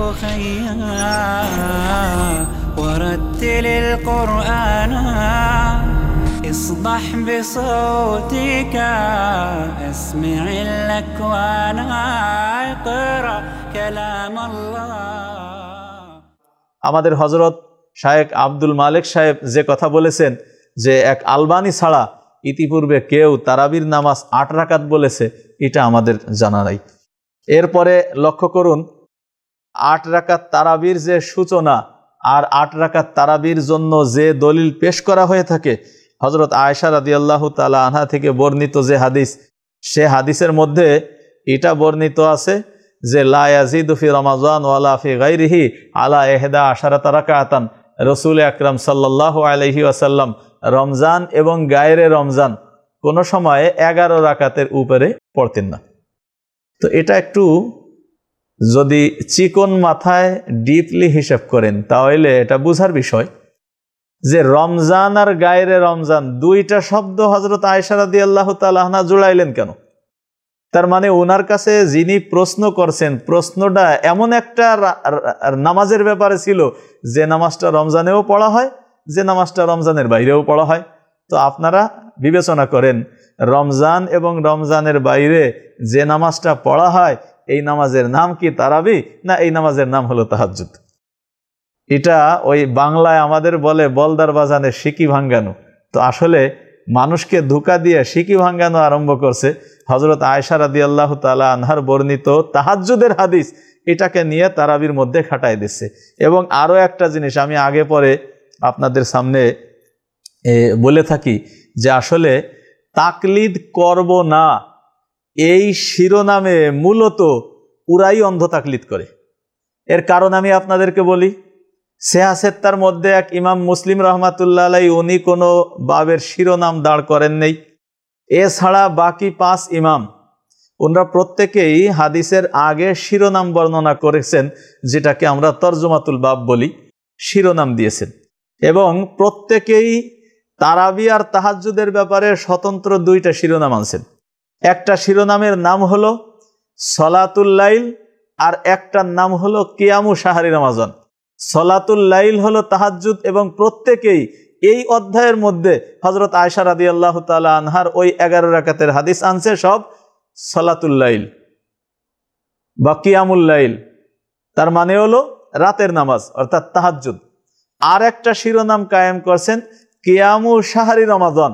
أخيا ورتل القرآن اصبح بصوتك اسمع الأكوان اقرأ كلام الله আমাদের হজরত শায়েক আব্দুল মালিক সাহেব যে কথা বলেছেন যে এক আলবানি ছাড়া ইতিপূর্বে কেউ তারাবির নামাজ আট রাকাত বলেছে এটা আমাদের জানা নাই এরপরে লক্ষ্য করুন আট রাকাত তারাবির যে সূচনা আর আট রাকাত তারাবির জন্য যে দলিল পেশ করা হয়ে থাকে হজরত আয়সা রাদি আল্লাহ তালা আনহা থেকে বর্ণিত যে হাদিস, সে হাদিসের মধ্যে এটা বর্ণিত আছে যে লায়াজিদুফি রমাজান ওয়ালা ফি গাইরিহি আলা এহদা আশারাত রাকাতান। রসুল আকরাম সাল্লাহ আলহি আসাল্লাম রমজান এবং গায়েরে রমজান কোনো সময়ে এগারো রাকাতের উপরে পড়তেন না। তো এটা একটু যদি চিকন মাথায় ডিপলি হিসাব করেন, তাহলে এটা বুঝার বিষয় যে রমজান আর গায়েরে রমজান দুইটা শব্দ হজরত আয়সারাদি আল্লাহ তালাহনা জোড়াইলেন কেন? তার মানে ওনার কাছে যিনি প্রশ্ন করছেন, প্রশ্নটা এমন একটা নামাজের ব্যাপারে ছিল যে নামাজটা রমজানেও পড়া হয়, যে নামাজটা রমজানের বাইরেও পড়া হয়। তো আপনারা বিবেচনা করেন, রমজান এবং রমজানের বাইরে যে নামাজটা পড়া হয় এই নামাজের নাম কি তারাবি, না এই নামাজের নাম হলো তাহাজুদ এটা ওই বাংলায় আমাদের বলে বলদার বাজানে সিকি ভাঙ্গানো। তো আসলে মানুষকে ধোকা দিয়ে সিকি ভাঙ্গানো আরম্ভ করছে হজরত আয়সা রাদি আল্লাহ তালা আনহার বর্ণিত তাহাজুদের হাদিস। এটাকে নিয়ে তারাবির মধ্যে খাটাই দিচ্ছে। এবং আরও একটা জিনিস আমি আগে পরে আপনাদের সামনে বলে থাকি যে আসলে তাকলিদ করব না এই শিরোনামে মূলত পুরাই অন্ধ তাকলিদ করে। এর কারণ আমি আপনাদেরকে বলি সেহাসেত্তার মধ্যে এক ইমাম মুসলিম রহমাতুল্লাহ আলাই উনি কোনো বাবের শিরোনাম দাঁড় করেন নেই। এছাড়া বাকি পাঁচ ইমাম, ওনারা প্রত্যেকেই হাদিসের আগে শিরোনাম বর্ণনা করেছেন, যেটাকে আমরা তর্জমাতুল বাব বলি, শিরোনাম দিয়েছেন। এবং প্রত্যেকেই তারাবি আর তাহাজুদের ব্যাপারে স্বতন্ত্র দুইটা শিরোনাম আনছেন। একটা শিরোনামের নাম হলো সলাতুল্লাইল আর একটার নাম হলো কেয়ামু সাহারি রমাজন। সলাতুল্লাইল হলো তাহাজুদ এবং প্রত্যেকেই এই অধ্যায়ের মধ্যে হজরত আয়সা রাদি আল্লাহ তালা আনহার ওই এগারো রাকাতের হাদিস আনছে, সব সলাতুল্লাইল বা কিয়ামুল্লাইল তার মানে হলো রাতের নামাজ, অর্থাৎ তাহাজুদ আর একটা শিরোনাম কায়েম করছেন কিয়ামু সাহারি রমাজন,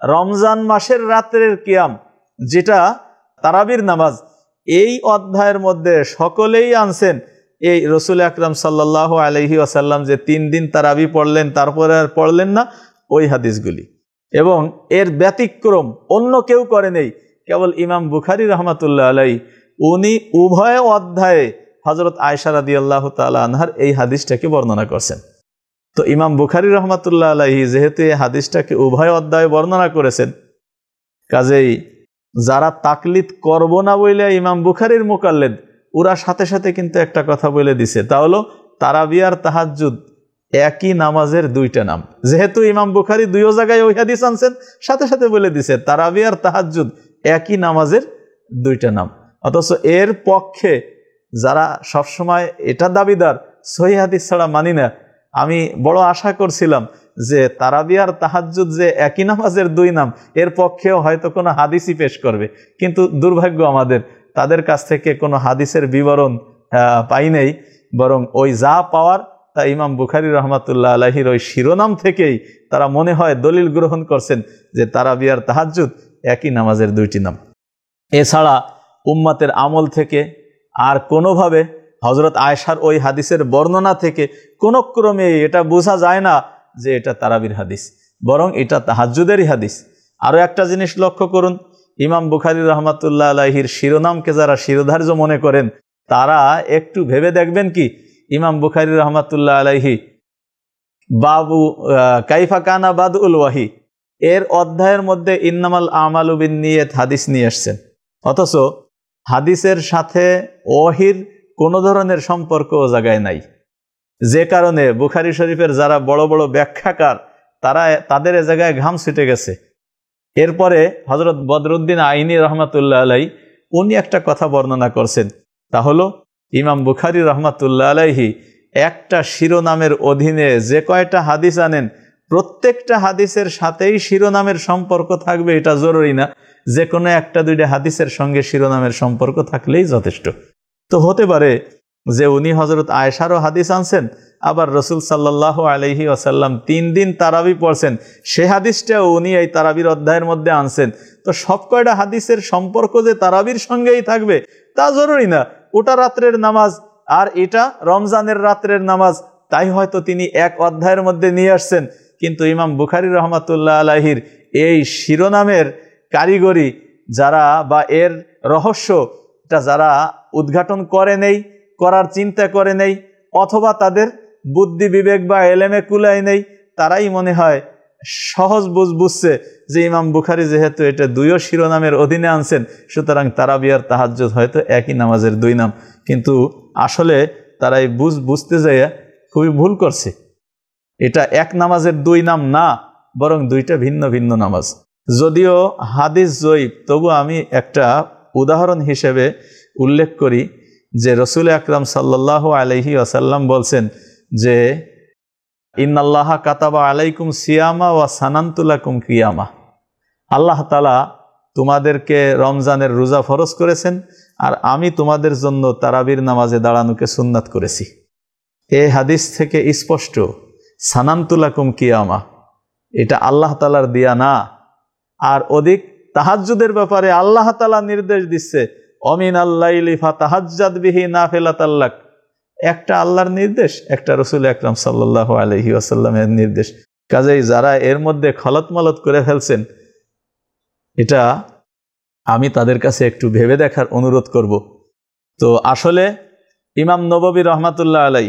রমজান মাসের রাত্রের কিয়াম। যেটা তারাবির নামাজ, এই অধ্যায়ের মধ্যে সকলেই আনছেন। এই রসুল আকরাম সাল্লাহ আলহি আসাল্লাম যে তিন দিন তারাবি পড়লেন, তারপরে আর পড়লেন না ওই হাদিসগুলি। এবং এর ব্যতিক্রম অন্য কেউ করে নেই। কেবল ইমাম বুখারি রহমাতুল্লাহ আলাই উনি উভয় অধ্যায়ে হজরত আয়সারাদি আল্লাহ তালা আনহার এই হাদিসটাকে বর্ণনা করছেন। তো ইমাম বুখারি রহমাতুল্লাহ আলাহি যেহেতু এই হাদিসটাকে উভয় অধ্যায়ে বর্ণনা করেছেন, কাজেই যারা তাকলিদ করব না বলে ইমাম বুখারির মোকাল্লেদ, ওরা সাথে সাথে কিন্তু একটা কথা বলে দিছে। তা হলো তারাবিয়ার তাহাজুদ একই নামাজের দুইটা নাম। যেহেতু ইমাম বুখারি দুইও জায়গায় ওই হাদিস আনছেন, সাথে সাথে বলে দিছে তারাবিয়ার তাহাজুদ একই নামাজের দুইটা নাম। অথচ এর পক্ষে যারা সবসময় এটা দাবিদার, সহি ছাড়া মানি না, আমি বড় আশা করছিলাম যে তারাবিয়ার তাহাজুদ যে একই নামাজের দুই নাম, এর পক্ষেও হয়তো কোনো হাদিসই পেশ করবে। কিন্তু দুর্ভাগ্য আমাদের, তাদের কাছ থেকে কোনো হাদিসের বিবরণ পাই নেই। বরং ওই যা পাওয়ার, তা ইমাম বুখারি রহমাতুল্লাহ আলহির ওই শিরোনাম থেকেই তারা মনে হয় দলিল গ্রহণ করছেন যে তারাবিয়ার তাহাজুদ একই নামাজের দুইটি নাম। এছাড়া উম্মাতের আমল থেকে আর কোনোভাবে হজরত আয়সার ওই হাদিসের বর্ণনা থেকে কোনো ক্রমে এটা বোঝা যায় না যে এটা তারাবির হাদিস, বরং এটা তাহাজুদেরই হাদিস। আরও একটা জিনিস লক্ষ্য করুন, ইমাম বুখারি রহমাতুল্লাহ আলাহির শিরোনামকে যারা শিরোধার্য মনে করেন, তারা একটু ভেবে দেখবেন কি, ইমাম বুখারি রহমাতুল্লাহ আলাহি বাবু কাইফা কানা বাদ উল ওয়াহি, এর অধ্যায়ের মধ্যে ইন্নামাল আমালুবিন নিয়ে হাদিস নিয়ে এসছেন। অথচ হাদিসের সাথে ওহির কোনো ধরনের সম্পর্ক ও জায়গায় নাই। যে কারণে বুখারি শরীফের যারা বড় বড় ব্যাখ্যাকার, তারা তাদের এ জায়গায় ঘাম ছিটে গেছে। এরপরে হজরত বদরুদ্দিন আইনি রহমাতুল্লাহ আলাই উনি একটা কথা বর্ণনা করছেন। তা হলো, ইমাম বুখারি রহমাতুল্লাহ আলাইহি একটা শিরোনামের অধীনে যে কয়টা হাদিস আনেন, প্রত্যেকটা হাদিসের সাথেই শিরোনামের সম্পর্ক থাকবে, এটা জরুরি না। যে কোনো একটা দুইটা হাদিসের সঙ্গে শিরোনামের সম্পর্ক থাকলেই যথেষ্ট। তো হতে পারে যে উনি হজরত আয়সারও হাদিস আনছেন, আবার রসুল সাল্লাহ আলহি আসাল্লাম তিন দিন তারাবি পড়ছেন, সে হাদিসটাও উনি এই তারাবির অধ্যায়ের মধ্যে আনছেন। তো সব কয়টা হাদিসের সম্পর্ক যে তারাবির সঙ্গেই থাকবে, তা জরুরি না। ওটা রাত্রের নামাজ, আর এটা রমজানের রাত্রের নামাজ, তাই হয়তো তিনি এক অধ্যায়ের মধ্যে নিয়ে আসছেন। কিন্তু ইমাম বুখারি রহমাতুল্লাহ আলাহির এই শিরোনামের কারিগরি যারা বা এর রহস্যটা যারা উদ্ঘাটন করে নেই করার চিন্তা করে নেই, অথবা তাদের বুদ্ধি বিবেক বা এলেমে কুলাই নেই, তারাই মনে হয় সহজ বুঝ বুঝছে যে ইমাম বুখারি যেহেতু এটা দুইও শিরোনামের অধীনে আনছেন, সুতরাং তারাবিয়ার তাহাজ্জুদ হয়তো একই নামাজের দুই নাম। কিন্তু আসলে তারা এই বুঝ বুঝতে যেয়ে খুবই ভুল করছে। এটা এক নামাজের দুই নাম না, বরং দুইটা ভিন্ন ভিন্ন নামাজ। যদিও হাদিস জয়ীব, তবু আমি একটা উদাহরণ হিসেবে উল্লেখ করি। যে রসুল আকরাম সাল্লাহ আলহি আসাল্লাম বলছেন যে, ইন্নাল্লাহ কাতাবা আলাইকুম সিয়ামা ওয়া সানান্তুলাকুম কিয়ামা। আল্লাহ তালা তোমাদেরকে রমজানের রোজা ফরজ করেছেন আর আমি তোমাদের জন্য তারাবির নামাজে দাঁড়ানোকে সুন্নাত করেছি। এ হাদিস থেকে স্পষ্ট সানান্তুলাকুম কিয়ামা। এটা আল্লাহ তালার দিয়া না। আর অধিক তাহাজ্জুদের ব্যাপারে আল্লাহ তালা নির্দেশ দিচ্ছে অমিন আল্লাহ তাহাজ্জাদ বিহি না ফেলাত আল্লাহ একটা আল্লাহর নির্দেশ, একটা রসুল আকরাম সাল্লাহ আলহি আসাল্লামের নির্দেশ। কাজেই যারা এর মধ্যে খলত মলত করে ফেলছেন, এটা আমি তাদের কাছে একটু ভেবে দেখার অনুরোধ করব। তো আসলে ইমাম নববী রহমাতুল্লাহ আলাই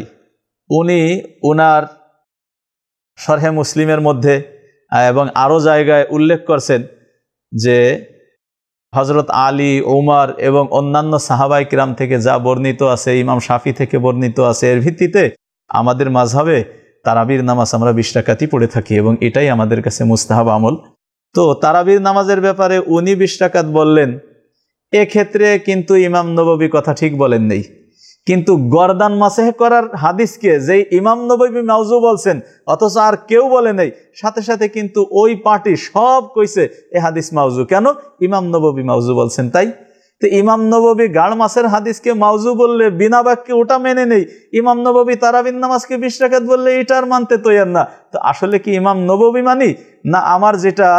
উনি উনার সরহে মুসলিমের মধ্যে এবং আরও জায়গায় উল্লেখ করছেন যে হজরত আলী ওমর এবং অন্যান্য সাহাবাই কিরাম থেকে যা বর্ণিত আছে, ইমাম সাফি থেকে বর্ণিত আছে, এর ভিত্তিতে আমাদের মাঝাবে তারাবির নামাজ আমরা বিশ টাকাতেই পড়ে থাকি এবং এটাই আমাদের কাছে মুস্তাহাব আমল। তো তারাবির নামাজের ব্যাপারে উনি বিশ টাকাত বললেন, এক্ষেত্রে কিন্তু ইমাম নববী কথা ঠিক বলেন নেই। কিন্তু গরদান মাসেহ করার হাদিসকে যেই ইমাম নবী মাউজু বলছেন, অথচ আর কেউ বলে নেই, সাথে সাথে কিন্তু ওই পার্টি সব কইছে এ হাদিস মাউজু। কেন? ইমাম নবী মাউজু বলছেন, তাই? তো ইমাম নবী গাড় মাসের হাদিসকে মাউজু বললে, বিনা বাক্যে ওটা মেনে নেই। ইমাম নবী তারাবিন নামাজকে বিশ বললে, এটার মানতে তৈয়ার না। তো আসলে কি ইমাম নবী মানি? না আমার যেটা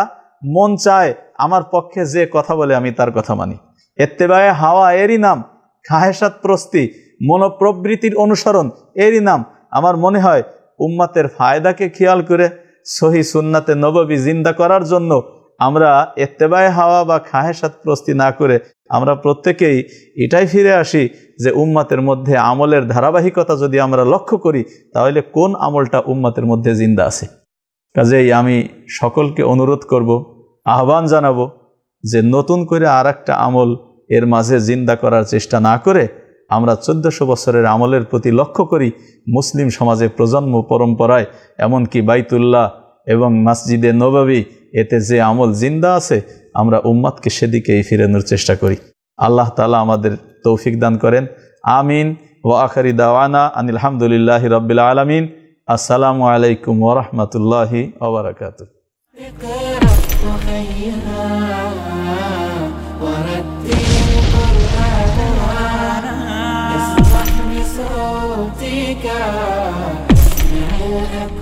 মন চায়, আমার পক্ষে যে কথা বলে আমি তার কথা মানি। এত্তেবায়ে হাওয়া এরই নাম খাহেসাত প্রস্তি মনোপ্রবৃত্তির অনুসরণ, এরই নাম। আমার মনে হয় উম্মাতের ফায়দাকে খেয়াল করে সহি সুন্নাতে নববী জিন্দা করার জন্য আমরা এত্তেবায় হাওয়া বা খাহেসাত প্রস্তি না করে আমরা প্রত্যেকেই এটাই ফিরে আসি যে উম্মাতের মধ্যে আমলের ধারাবাহিকতা যদি আমরা লক্ষ্য করি, তাহলে কোন আমলটা উম্মাতের মধ্যে জিন্দা আছে? কাজেই আমি সকলকে অনুরোধ করব, আহ্বান জানাব যে নতুন করে আর আমল এর মাঝে জিন্দা করার চেষ্টা না করে আমরা চোদ্দশো বছরের আমলের প্রতি লক্ষ্য করি মুসলিম সমাজে প্রজন্ম পরম্পরায় এমনকি বাইতুল্লাহ এবং মসজিদে নবাবী এতে যে আমল জিন্দা আছে আমরা উম্মাদকে সেদিকেই ফিরানোর চেষ্টা করি আল্লাহ তালা আমাদের তৌফিক দান করেন আমিন ও আখারি দাওয়ানা আনিলহামদুলিল্লাহ রবিল আলমিন আসসালামু আলাইকুম ওরহমতুল্লাহি ওবরাকাতু صوتك اسمع الأكوان